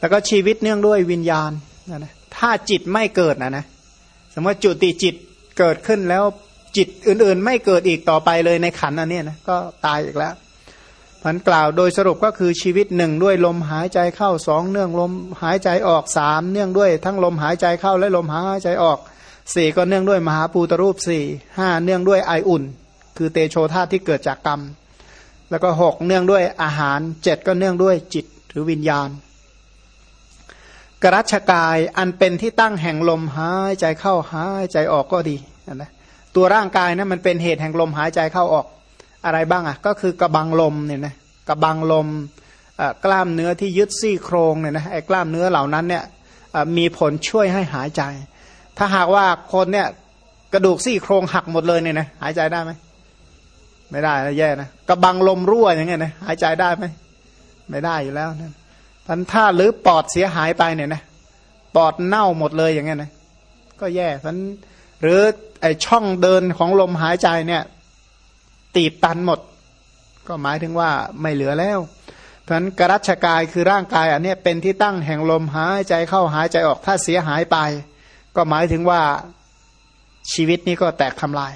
แล้วก็ชีวิตเนื่องด้วยวิญญาณนะถ้าจิตไม่เกิดนะนะสมมติจุติจิตเกิดขึ้นแล้วจิตอื่นๆ ไม่เกิดอีกต่อไปเลยในขันอันนี้นะก็ตายอีกแล้วพันกล่าวโดยสรุปก็คือชีวิตหนึ่งด้วยลมหายใจเข้าสองเนื่องลมหายใจออกสามเนื่องด้วยทั้งลมหายใจเข้าและลมหายใจออกสี่ก็เนื่องด้วยมหาภูตรูปสี่ห้าเนื่องด้วยไออุ่น คือเตโชธาที่เกิดจากกรรม แล้วก็หกเนื่องด้วยอาหารเจ็ดก็เนื่องด้วยจิตหรือวิญญาณ กรัชกายอันเป็นที่ตั้งแห่งลมหายใจเข้าหายใจออกก็ดีนะตัวร่างกายนะมันเป็นเหตุแห่งลมหายใจเข้าออกอะไรบ้างอะก็คือกระบังลมเนี่ยนะกระบังลมกล้ามเนื้อที่ยึดซี่โครงเนี่ยนะไอ้กล้ามเนื้อเหล่านั้นเนี่ยมีผลช่วยให้หายใจ ถ้าหากว่าคนเนี่ยกระดูกซี่โครงหักหมดเลยเนี่ยนะหายใจได้ไหมไม่ได้นะแย่นะกระบังลมรั่วอย่างเงี้ยนะหายใจได้ไหมไม่ได้อยู่แล้วนะ พันถ้าหรือปอดเสียหายไปเนี่ยนะปอดเน่าหมดเลยอย่างเงี้ยนะก็แย่พันหรือไอช่องเดินของลมหายใจเนี่ย ตีบตันหมด ก็หมายถึงว่าไม่เหลือแล้วเพราะนั้นกรัชกายคือร่างกายอันนี้เป็นที่ตั้งแห่งลมหายใจเข้าหายใจออกถ้าเสียหายไป ก็หมายถึงว่าชีวิตนี้ก็แตกทำลาย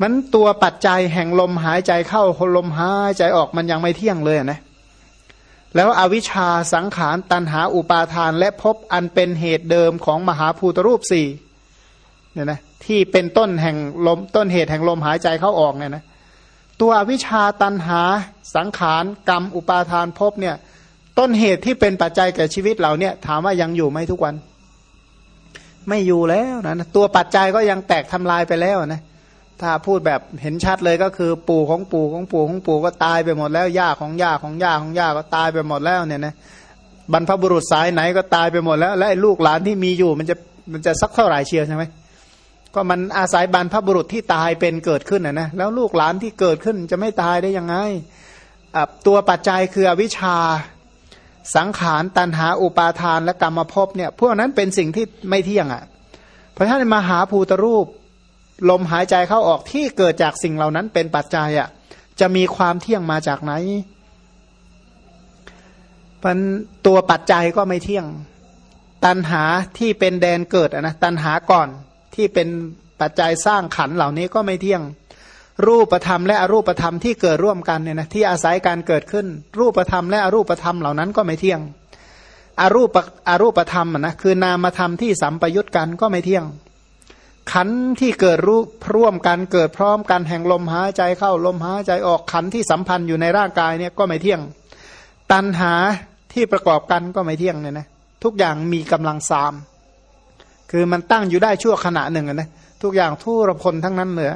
มันตัวปัจจัยแห่งลมหายใจเข้าลมหายใจออกมันยังไม่เที่ยงเลยนะ แล้วอวิชชาสังขารตันหาอุปาทานและพบอันเป็นเหตุเดิมของมหาภูตรูปสี่เนี่ยนะที่เป็นต้นแห่งลมต้นเหตุแห่งลมหายใจเข้าออกเนี่ยนะตัวอวิชาตันหาสังขารกรรมอุปาทานภพเนี่ยต้นเหตุที่เป็นปัจจัยแก่ชีวิตเราเนี่ยถามว่ายังอยู่ไหมทุกวัน ไม่อยู่แล้วนะตัวปัจจัยก็ยังแตกทำลายไปแล้วนะ ถ้าพูดแบบเห็นชัดเลยก็คือปู่ของปู่ของปู่ของปู่ก็ตายไปหมดแล้วย่าของย่าของย่าของย่าก็ตายไปหมดแล้วเนี่ยนะบรรพบุรุษสายไหนก็ตายไปหมดแล้ว และลูกหลานที่มีอยู่มันจะมันจะสักเท่าไหร่เชียวใช่ไหมก็มันอาศัยบรรพบุรุษที่ตายเป็นเกิดขึ้นนะนะแล้วลูกหลานที่เกิดขึ้นจะไม่ตายได้ยังไงตัวปัจจัยคืออวิชชาสังขารตันหาอุปาทานและกรรมภพเนี่ยพวกนั้นเป็นสิ่งที่ไม่เที่ยงอะ่ะ เพราะฉะนั้นมหาภูตรูป ลมหายใจเข้าออกที่เกิดจากสิ่งเหล่านั้นเป็นปัจจัยอะ่ะจะมีความเที่ยงมาจากไหนมันตัวปัจจัยก็ไม่เที่ยง ตันหาที่เป็นแดนเกิดนะตันหาก่อนที่เป็นปัจจัยสร้างขันเหล่านี้ก็ไม่เที่ยง รูปธรรมและอรูปธรรมที่เกิดร่วมกันเนี่ยนะที่อาศัยการเกิดขึ้น รูปธรรมและอรูปธรรมเหล่านั้นก็ไม่เที่ยงอรูปอรูปธรรมนะคือนามธรรมที่สัมปยุตกันก็ไม่เที่ยง ขันที่เกิดรูปร่วมกันเกิดพร้อมกันแห่งลมหายใจเข้าลมหายใจออกขันที่สัมพันธ์อยู่ในร่างกายเนี่ยก็ไม่เที่ยง ตันหาที่ประกอบกันก็ไม่เที่ยงเนี่ยนะทุกอย่างมีกำลังสาม คือมันตั้งอยู่ได้ชั่วขณะหนึ่งนะทุกอย่างทุรพลทั้งนั้นเลย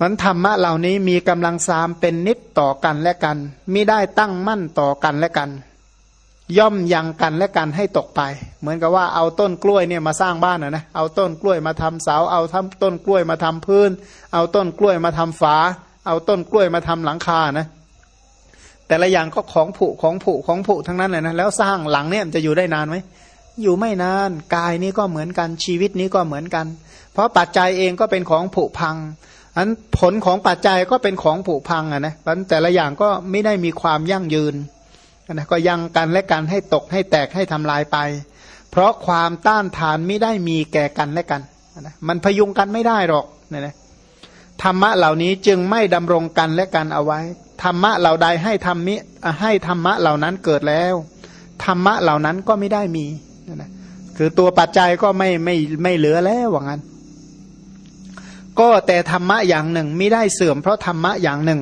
มันธรรมะเหล่านี้มีกำลังสามเป็นนิดต่อกันและกันมิได้ตั้งมั่นต่อกันและกัน ย่อมยังกันและกันให้ตกไป เหมือนกับว่าเอาต้นกล้วยเนี่ยมาสร้างบ้านนะนะเอาต้นกล้วยมาทำเสา เอาทำต้นกล้วยมาทำพื้น เอาต้นกล้วยมาทำฝา เอาต้นกล้วยมาทำหลังคานะ แต่ละอย่างก็ของผุของผุของผุทั้งนั้นเลยนะแล้วสร้างหลังเนี่ยจะอยู่ได้นานไหมอยู่ไม่นานกายนี้ก็เหมือนกันชีวิตนี้ก็เหมือนกัน เพราะปัจจัยเองก็เป็นของผุพังอันผลของปัจจัยก็เป็นของผุพังอะนะแต่ละอย่างก็ไม่ได้มีความยั่งยืน นะก็ยังกันและกันให้ตกให้แตกให้ทำลายไป เพราะความต้านทานไม่ได้มีแก่กันและกันนะมันพยุงกันไม่ได้หรอกเนี่ยนะธรรมะเหล่านี้จึงไม่ดำรงกันและกันเอาไว้ธรรมะเหล่าใดให้ธรรมิให้ธรรมะเหล่านั้นเกิดแล้วธรรมะเหล่านั้นก็ไม่ได้มีนะคือตัวปัจจัยก็ไม่ไม่ไม่เหลือแล้วว่างั้น ก็แต่ธรรมะอย่างหนึ่งไม่ได้เสื่อมเพราะธรรมะอย่างหนึ่ง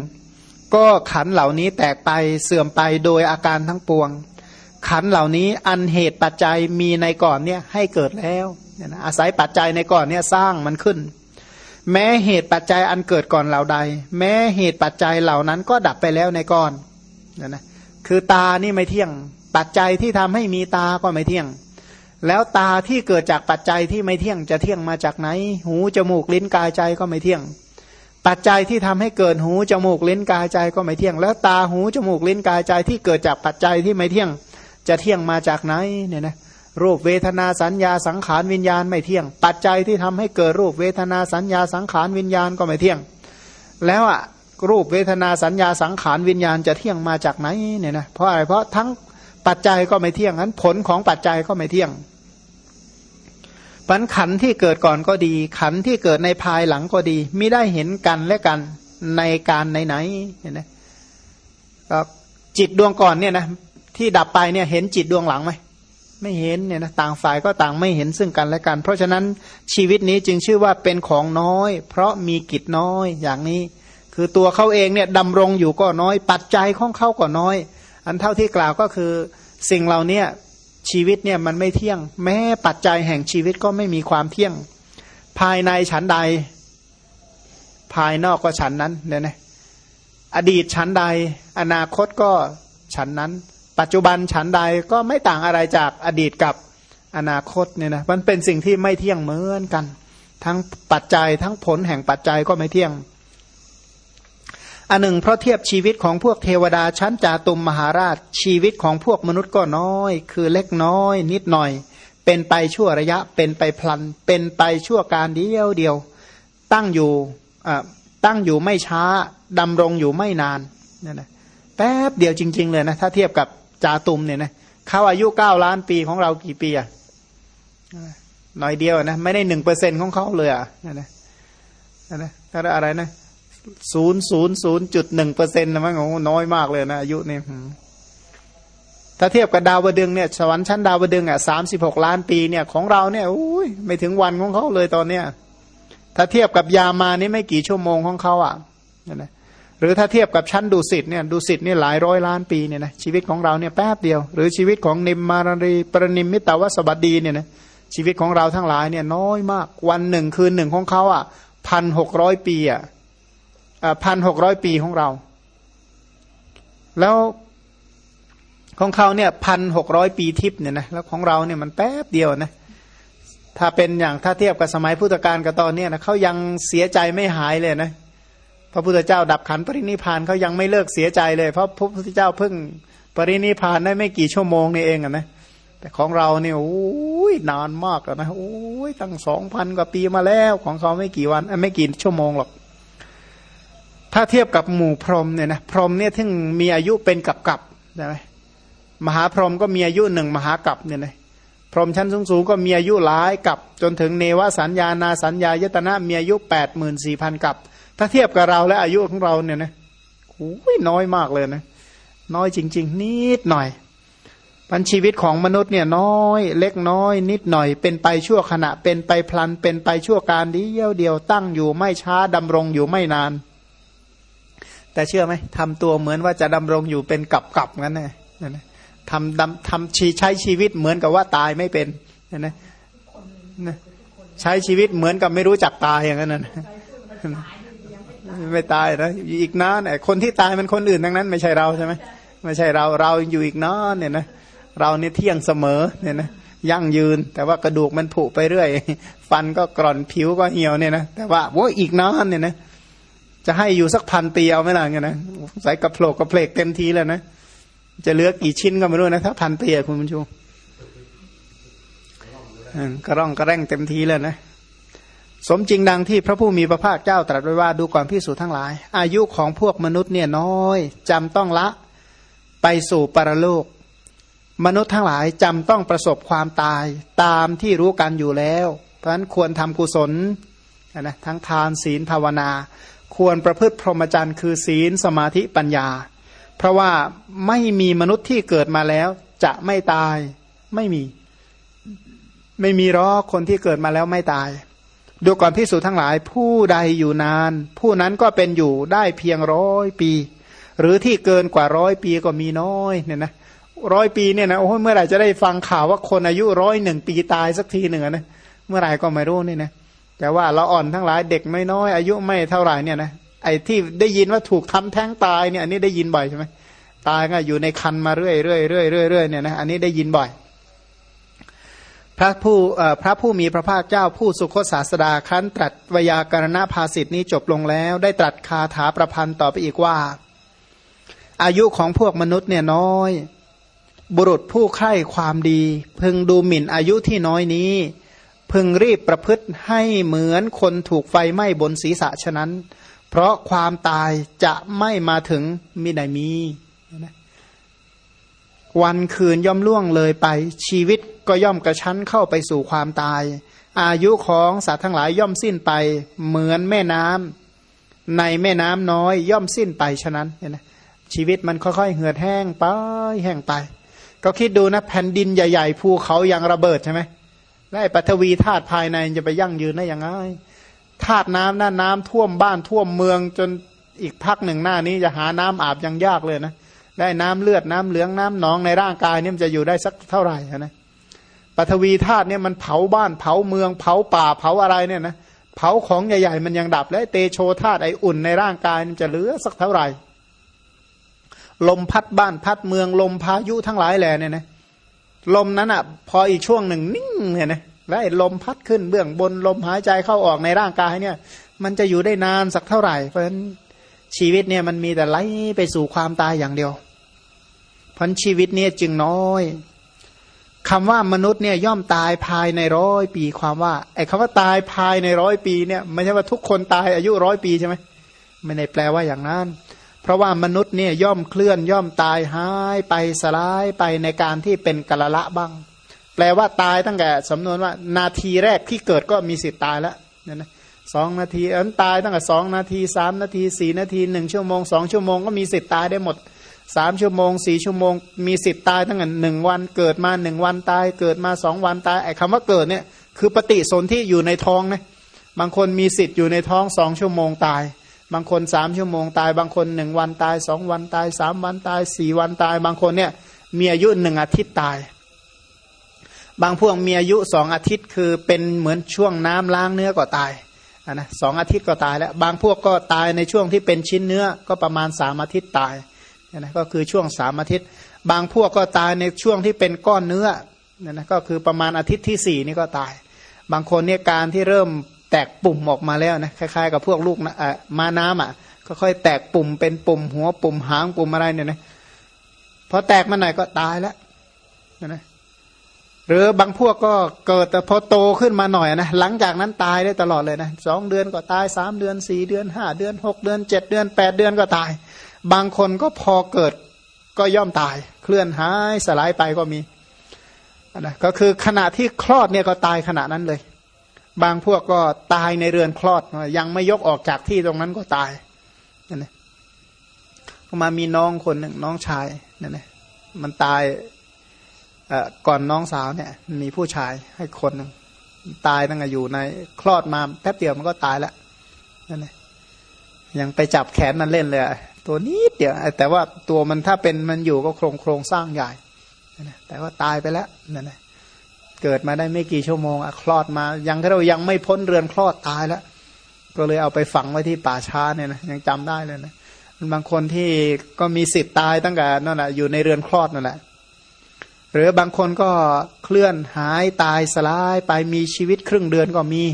ก็ขันเหล่านี้แตกไปเสื่อมไปโดยอาการทั้งปวง ขันเหล่านี้อันเหตุปัจจัยมีในก่อนเนี่ยให้เกิดแล้วอาศัยปัจจัยในก่อนเนี่ยสร้างมันขึ้น แม้เหตุปัจจัยอันเกิดก่อนเหล่าใด แม้เหตุปัจจัยเหล่านั้นก็ดับไปแล้วในก่อนเนี่ยนะคือตานี่ไม่เที่ยง ปัจจัยที่ทำให้มีตาก็ไม่เที่ยง แล้วตาที่เกิดจากปัจจัยที่ไม่เที่ยงจะเที่ยงมาจากไหน หูจมูกลิ้นกายใจก็ไม่เที่ยง ปัจจัยที่ทำให้เกิดหูจมูกลิ้นกายใจก็ไม่เที่ยง แล้วตาหูจมูกลิ้นกายใจที่เกิดจากปัจจัยที่ไม่เที่ยง จะเที่ยงมาจากไหนเนี่ยนะรูปเวทนาสัญญาสังขารวิญญาณไม่เที่ยง ปัจจัยที่ทำให้เกิดรูปเวทนาสัญญาสังขารวิญญาณก็ไม่เที่ยง แล้วอะรูปเวทนาสัญญาสังขารวิญญาณจะเที่ยงมาจากไหนเนี่ยนะเพราะอะไรเพราะทั้งปัจจัยก็ไม่เที่ยงนั้นผลของปัจจัยก็ไม่เที่ยง ปัญขันที่เกิดก่อนก็ดี ขันที่เกิดในภายหลังก็ดีไม่ได้เห็นกันและกันในการไหนๆเห็นไหมจิตดวงก่อนเนี่ยนะที่ดับไปเนี่ยเห็นจิตดวงหลังไหมไม่เห็นเนี่ยนะต่างฝ่ายก็ต่างไม่เห็นซึ่งกันและกัน เพราะฉะนั้นชีวิตนี้จึงชื่อว่าเป็นของน้อย เพราะมีกิจน้อยอย่างนี้ คือตัวเขาเองเนี่ยดำรงอยู่ก็น้อย ปัจจัยของเขาก็น้อย อันเท่าที่กล่าวก็คือสิ่งเหล่านี้ ชีวิตเนี่ยมันไม่เที่ยง แม้ปัจจัยแห่งชีวิตก็ไม่มีความเที่ยง ภายในฉันใด ภายนอกก็ฉันนั้นเนี่ยนะอดีตฉันใด อนาคตก็ฉันนั้น ปัจจุบันฉันใดก็ไม่ต่างอะไรจากอดีตกับอนาคตเนี่ยนะมันเป็นสิ่งที่ไม่เที่ยงเหมือนกัน ทั้งปัจจัยทั้งผลแห่งปัจจัยก็ไม่เที่ยง อันหนึ่งเพราะเทียบชีวิตของพวกเทวดาชั้นจาตุมมหาราช ชีวิตของพวกมนุษย์ก็น้อย คือเล็กน้อยนิดหน่อย เป็นไปชั่วระยะ เป็นไปพลัน เป็นไปชั่วการเดียวเดียว ตั้งอยู่ตั้งอยู่ไม่ช้าดำรงอยู่ไม่นานนี่นะแป๊บเดียวจริง ๆ เลยนะ ถ้าเทียบกับจาตุมเนี่ยนะเขาอายุเก้าล้านปีของเรากี่ปีอะหน่อยเดียวนะ ไม่ได้หนึ่งเปอร์เซ็นของเขาเลยอะนะนะนะถ้าอะไรนะ ศูนย์ศูนย์ศูนย์จุดหนึ่งเปอร์เซ็นต์นะมั้งโอ้น้อยมากเลยนะอายุเนี่ยถ้าเทียบกับดาวดึงเนี่ยสวรรค์ชั้นดาวดึงอะสามสิบหกล้านปีเนี่ยของเราเนี่ยอุ้ยไม่ถึงวันของเขาเลยตอนเนี้ยถ้าเทียบกับยามานี่ไม่กี่ชั่วโมงของเขาอะนะหรือถ้าเทียบกับชั้นดุสิตเนี่ยดุสิตนี่หลายร้อยล้านปีเนี่ยนะชีวิตของเราเนี่ยแป๊บเดียว หรือชีวิตของนิมมารีปรนิมมิตาวสบัดีเนี่ยนะชีวิตของเราทั้งหลายเนี่ยน้อยมากวันหนึ่งคืนหนึ่งของเขาอะพันหกร้อยปีอะ พันหกร้อยปีของเรา แล้วของเขาเนี่ยพันหกร้อยปีทิพย์เนี่ยนะแล้วของเราเนี่ยมันแป๊บเดียวนะถ้าเป็นอย่างถ้าเทียบกับสมัยพุทธกาลกับตอนนี้นะเขายังเสียใจไม่หายเลยนะพระพุทธเจ้าดับขันปรินิพานเขายังไม่เลิกเสียใจเลย เพราะพระพุทธเจ้าเพิ่งปรินิพานได้ไม่กี่ชั่วโมงนี่เองอะนะแต่ของเราเนี่ยโอ้ยนานมากนะโอ้ยตั้งสองพันกว่าปีมาแล้วของเขาไม่กี่วันไม่กี่ชั่วโมงหรอก ถ้าเทียบกับหมู่พรหมเนี่ยนะพรหมเนี่ยที่มีอายุเป็นกับกับใช่ไหมมหาพรหมก็มีอายุหนึ่งมหากับเนี่ยนะพรหมชั้นสูงสูงก็มีอายุหลายกับจนถึงเนวสัญญานาสัญญายตนะมีอายุแปดหมื่นสี่พันกับ ถ้าเทียบกับเราและอายุของเราเนี่ยนะโอ้ยน้อยมากเลยนะน้อยจริง ๆ นิดหน่อยพันชีวิตของมนุษย์เนี่ยน้อยเล็กน้อย นิดหน่อย เป็นไปชั่วขณะเป็นไปพลันเป็นไปชั่วการเดียวเดียวตั้งอยู่ไม่ช้าดำรงอยู่ไม่นาน แต่เชื่อไหมทำตัวเหมือนว่าจะดำรงอยู่เป็นกับกับงั้นนะนะทำดำทำชีใช้ชีวิตเหมือนกับว่าตายไม่เป็นนะนะใช้ชีวิตเหมือนกับไม่รู้จักตายอย่างนั้นนะไม่ตายนะอีกนานไอ้คนที่ตายมันคนอื่นทั้งนั้น ไม่ใช่เราใช่ไหมไม่ใช่เราเราอยู่อีกนานเนี่ยนะเราเนี่ยเที่ยงเสมอเนี่ยนะยั่งยืน แต่ว่ากระดูกมันผุไปเรื่อย ฟันก็กร่อนผิวก็เหี่ยวเนี่ยนะแต่ว่าโว้อีกนานเนี่ยนะ จะให้อยู่สักพันปีเอาไม่ล่ะเงี้ยนะใส่กระโผลกกระเพลกเต็มทีแล้วนะจะเหลือกี่ชิ้นก็ไม่รู้นะถ้าพันปีคุณบุญชูกระร่องกระแร่งเต็มทีแล้วนะสมจริงดังที่พระผู้มีพระภาคเจ้าตรัสไว้ว่าดูก่อนพิสูจทั้งหลาย อายุของพวกมนุษย์เนี่ยน้อยจำต้องละไปสู่ปรโลก มนุษย์ทั้งหลายจำต้องประสบความตายตามที่รู้กันอยู่แล้ว เพราะฉะนั้นควรทำกุศลนะทั้งทานศีลภาวนา ควรประพฤติพรหมจรรย์คือศีลสมาธิปัญญา เพราะว่าไม่มีมนุษย์ที่เกิดมาแล้ว จะไม่ตายไม่มี ไม่มีรอคนที่เกิดมาแล้วไม่ตาย ดูก่อนพิสูจนทั้งหลายผู้ใดอยู่นาน ผู้นั้นก็เป็นอยู่ได้เพียงร้อยปี หรือที่เกินกว่าร้อยปีก็มีน้อยเนี่ยนะร้อยปีเนี่ยนะโอ้เมื่อไหร่จะได้ฟังข่าวว่าคนอายุร้อยหนึ่งปีตายสักทีหนึ่งนะเมื่อไหร่ก็ไม่รู้นี่นะ แต่ว่าเราอ่อนทั้งหลายเด็กไม่น้อยอายุไม่เท่าไหร่เนี่ยนะไอ้ที่ได้ยินว่าถูกทำแท้งตายเนี่ยอันนี้ได้ยินบ่อยใช่ไหมตายก็อยู่ในคันมาเรื่อยเรื่อยเรื่อยเรื่อยเรื่อยเนี่ยนะอันนี้ได้ยินบ่อย พระผู้พระผู้มีพระภาคเจ้าผู้สุคตศาสดาคันตรัสวยาการณภาสิทธินี้จบลงแล้ว ได้ตรัสคาถาประพันธ์ต่อไปอีกว่า อายุของพวกมนุษย์เนี่ยน้อย บุรุษผู้ใคร่ความดี พึงดูหมิ่นอายุที่น้อยนี้ พึงรีบประพฤติให้เหมือนคนถูกไฟไหม้บนศีรษะฉะนั้น เพราะความตายจะไม่มาถึงมิได้มี วันคืนย่อมล่วงเลยไป ชีวิตก็ย่อมกระชั้นเข้าไปสู่ความตาย อายุของสัตว์ทั้งหลายย่อมสิ้นไป เหมือนแม่น้ำในแม่น้ำน้อยย่อมสิ้นไปฉะนั้นเนี่ยนะชีวิตมันค่อยๆเหือดแห้งไปแห้งไป ก็คิดดูนะแผ่นดินใหญ่ ๆ ภูเขายังระเบิดใช่ไหม และปัทวีธาตุภายในจะไปยั่งยืนได้ยังไงธาตุน้ำหน่าน้ำท่วมบ้านท่วมเมืองจนอีกพักหนึ่งหน้านี้จะหาน้ำอาบยังยากเลยนะได้น้ำเลือดน้ำเหลืองน้ำหนองในร่างกายเนี่มันจะอยู่ได้สักเท่าไหร่นะปฐวีธาตุเนี่ยมันเผาบ้านเผาเมืองเผาป่าเผาอะไรเนี่ยนะเผาของใหญ่ๆมันยังดับ แล้วเตโชธาตุไออุ่นในร่างกายมันจะเหลือสักเท่าไหร่ ลมพัดบ้านพัดเมืองลมพายุทั้งหลายแหล่เนี่ยนะ ลมนั้นอะ พออีกช่วงหนึ่งนิ่งเนี่ยนะแล้วลมพัดขึ้นเบื้องบนลมหายใจเข้าออกในร่างกายเนี่ย มันจะอยู่ได้นานสักเท่าไหร่ เพราะฉะนั้นชีวิตเนี่ยมันมีแต่ไหลไปสู่ความตายอย่างเดียวพันชีวิตเนี่ยจึงน้อยคำว่ามนุษย์เนี่ยย่อมตายภายในร้อยปีความว่าไอ้คำว่าตายภายในร้อยปีเนี่ยไม่ใช่ว่าทุกคนตายอายุร้อยปีใช่ไหมไม่ได้แปลว่าอย่างนั้น ราะว่ามนุษย์เนี่ยย่อมเคลื่อนย่อมตายหายไปสลายไปในการที่เป็นกะละละบ้าง แปลว่าตายตั้งแต่สำนวนว่า นาทีแรกที่เกิดก็มีสิทธิ์ตายแล้วนี่ยนะสองนาทีอันตายตั้งแต่สองนาทีสามนาทีสี่นาทีหนึ่งชั่วโมงสองชั่วโมงก็มีสิทธิ์ตายได้หมดสามชั่วโมงสี่ชั่วโมง มีสิทธิ์ตายตั้งแต่หนึ่งวันเกิดมาหนึ่งวันตาย เกิดมาสองวันตายไอ้คำว่าเกิดเนี่ยคือปฏิสนธิอยู่ในท้องนะบางคนมีสิทธิ์อยู่ในท้องสองชั่วโมงตาย บางคนสามชั่วโมงตาย บางคนหนึ่งวันตายสองวันตายสามวันตายสี่วันตาย บางคนเนี่ยมีอายุหนึ่งอาทิตย์ตาย บางพวกมีอายุสองอาทิตย์คือเป็นเหมือนช่วงน้ำล้างเนื้อก็ตายนะสองอาทิตย์ก็ตายแล้ว บางพวกก็ตายในช่วงที่เป็นชิ้นเนื้อก็ประมาณสามอาทิตย์ตายนะก็คือช่วงสามอาทิตย์ บางพวกก็ตายในช่วงที่เป็นก้อนเนื้อนะนะก็คือประมาณอาทิตย์ที่สี่นี่ก็ตาย บางคนเนี่ยการที่เริ่ม แตกปุ่มออกมาแล้วนะคล้ายๆ กับพวกลูกนะมาน้ำอะก็ค่อยแตกปุ่มเป็นปุ่มหัวปุ่มหางปุ่มอะไรเนี่ยนะพอแตกมาหนก็ตายแล้วนะหรือบางพวกก็เกิดแต่พอโตขึ้นมาหน่อยนะหลังจากนั้นตายได้ตลอดเลยนะสองเดือนก็ตายสามเดือนสี่เดือนห้าเดือนหกเดือนเจ็ดเดือนแปดเดือนก็ตาย บางคนก็พอเกิดก็ย่อมตาย เคลื่อนหายสลายไปก็มีนะก็คือขณะที่คลอดเนี่ยก็ตายขณะนั้นเลย บางพวกก็ตายในเรือนคลอด ยังไม่ยกออกจากที่ตรงนั้นก็ตายนั่นเองก็มามีน้องคนหนึ่งน้องชายนั่นเองมันตายก่อนน้องสาวเนี่ย มีผู้ชายให้คนหนึ่งตายตั้งแต่อยู่ในคลอดมาแป๊บเดียวมันก็ตายแล้วนั่นเองยังไปจับแขนมันเล่นเลย ตัวนี้เดียวแต่ว่าตัวมันถ้าเป็นมันอยู่ก็โครงโครงสร้างใหญ่แต่ว่าตายไปแล้วนั่นแหละ เกิดมาได้ไม่กี่ชั่วโมงอคลอดมา ยังเรายังไม่พ้นเรือนคลอดตายแล้ว ก็เลยเอาไปฝังไว้ที่ป่าช้าเนี่ยนะยังจำได้เลยนะบางคนที่ก็มีสิทธิ์ตายตั้งแต่นั่นแหละอยู่ในเรือนคลอดนั่นแหละหรือบางคนก็เคลื่อนหายตายสลายไปมีชีวิตครึ่งเดือนก็มี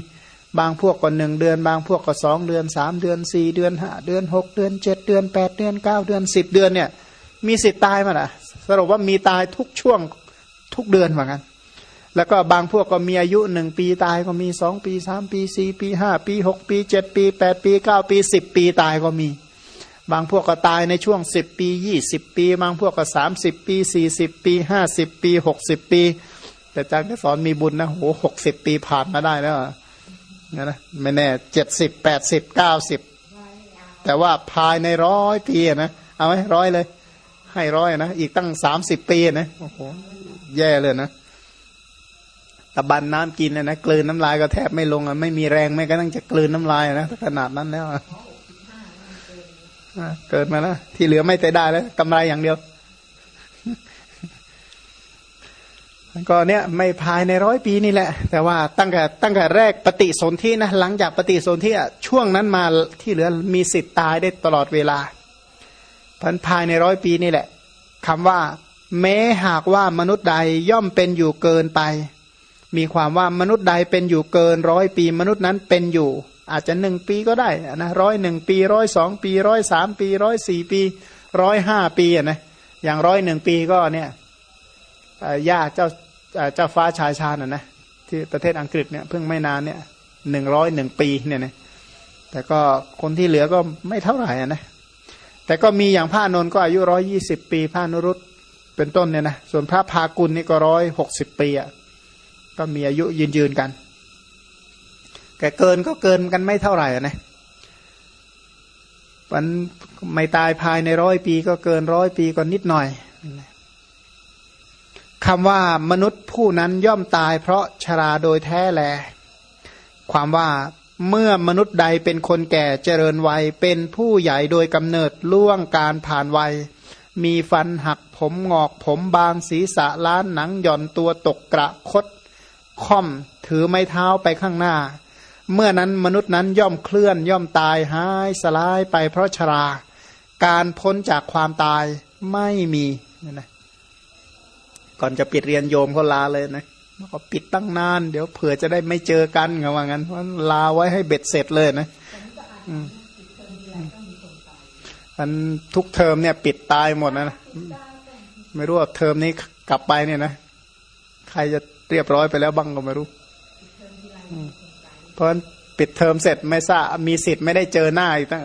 บางพวกก็หนึ่งเดือน บางพวกก็สองเดือนสามเดือนสี่เดือนห้าเดือนหกเดือนเจ็ดเดือนแปดเดือนเก้าเดือนสิบเดือนเนี่ย มีสิทธิ์ตายมาละสรุปว่ามีตายทุกช่วงทุกเดือนเหมือนกัน แล้วก็บางพวกก็มีอายุหนึ่งปีตายก็มีสองปีสามปีสี่ปีห้าปีหกปีเจ็ดปีแปดปีเก้าปีสิบปีตายก็มี บางพวกก็ตายในช่วงสิบปียี่สิบปี บางพวกก็สามสิบปีสี่สิบปีห้าสิบปีหกสิบปี แต่อาจารย์ก็สอนมีบุญนะโหหกสิบปีผ่านมาได้แล้วนะไม่แน่เจ็ดสิบแปดสิบเก้าสิบแต่ว่าภายในร้อยปีนะเอาไหมร้อยเลย ให้ร้อยนะ อีกตั้งสามสิบปีนะโอ้โหแย่เลยนะ ตะบันน้ำกินนะนะกลืนน้ำลายก็แทบไม่ลงอะไม่มีแรงไม่ก็ต้องจะกลืนน้ำลายนะขนาดนั้นแล้วเกิดมาแล้วที่เหลือไม่ได้ได้แล้วกำไรอย่างเดียวก็เนี่ยไม่ภายในร้อยปีนี่แหละ แต่ว่าตั้งแต่ตั้งแต่แรกปฏิสนธินะหลังจากปฏิสนธิช่วงนั้นมาที่เหลือมีสิทธิ์ตายได้ตลอดเวลาพันภายในร้อยปีนี่แหละคำว่า แม้หากว่ามนุษย์ใดย่อมเป็นอยู่เกินไป มีความว่ามนุษย์ใดเป็นอยู่เกินร้อยปี มนุษย์นั้นเป็นอยู่ อาจจะหนึ่งปีก็ได้นะร้อยหนึ่งปีร้อยสองปีร้อยสามปีร้อยสี่ปีร้อยห้าปีนะอย่างร้อยหนึ่งปีก็เนี่ยย่าเจ้าเจ้าฟ้าชายชาญนะนะที่ประเทศอังกฤษเนี่ยเพิ่งไม่นานเนี่ยหนึ่งร้อยหนึ่งปีเนี่ยนะแต่ก็คนที่เหลือก็ไม่เท่าไหร่นะแต่ก็มีอย่างพระนนท์ก็อายุร้อยยี่สิบปีพระนุรุตเป็นต้นเนี่ยนะส่วนพระพากุลนี่ก็ร้อยหกสิบปีอะ ก็มีอายุยืนยืนกันแต่เกินก็เกินกันไม่เท่าไหร่นะมันไม่ตายภายในร้อยปีก็เกินร้อยปีก็นิดหน่อยคำว่ามนุษย์ผู้นั้นย่อมตายเพราะชราโดยแท้แล ความว่าเมื่อมนุษย์ใดเป็นคนแก่เจริญวัย เป็นผู้ใหญ่โดยกำเนิดล่วงการผ่านวัย มีฟันหักผมงอกผมบางศีรษะล้านหนังหย่อนตัวตกกระคด ค่อมถือไม้เท้าไปข้างหน้า เมื่อนั้นมนุษย์นั้นย่อมเคลื่อนย่อมตายหายสลายไปเพราะชรา การพ้นจากความตายไม่มีนี่ยนะก่อนจะปิดเรียนโยมเขาลาเลยนะแล้วก็ปิดตั้งนาน เดี๋ยวเผื่อจะได้ไม่เจอกันไงว่างั้นเพราะลาไว้ให้เบ็ดเสร็จเลยนะอันทุกเทอมเนี่ย ปิดตายหมดนะไม่รู้ว่าเทอมนี้กลับไปเนี่ยนะ ใครจะ เรียบร้อยไปแล้วบ้างก็ไม่รู้ เพราะปิดเทอมเสร็จไม่ทราบมีสิทธิ์ไม่ได้เจอหน้าอีกตั้ง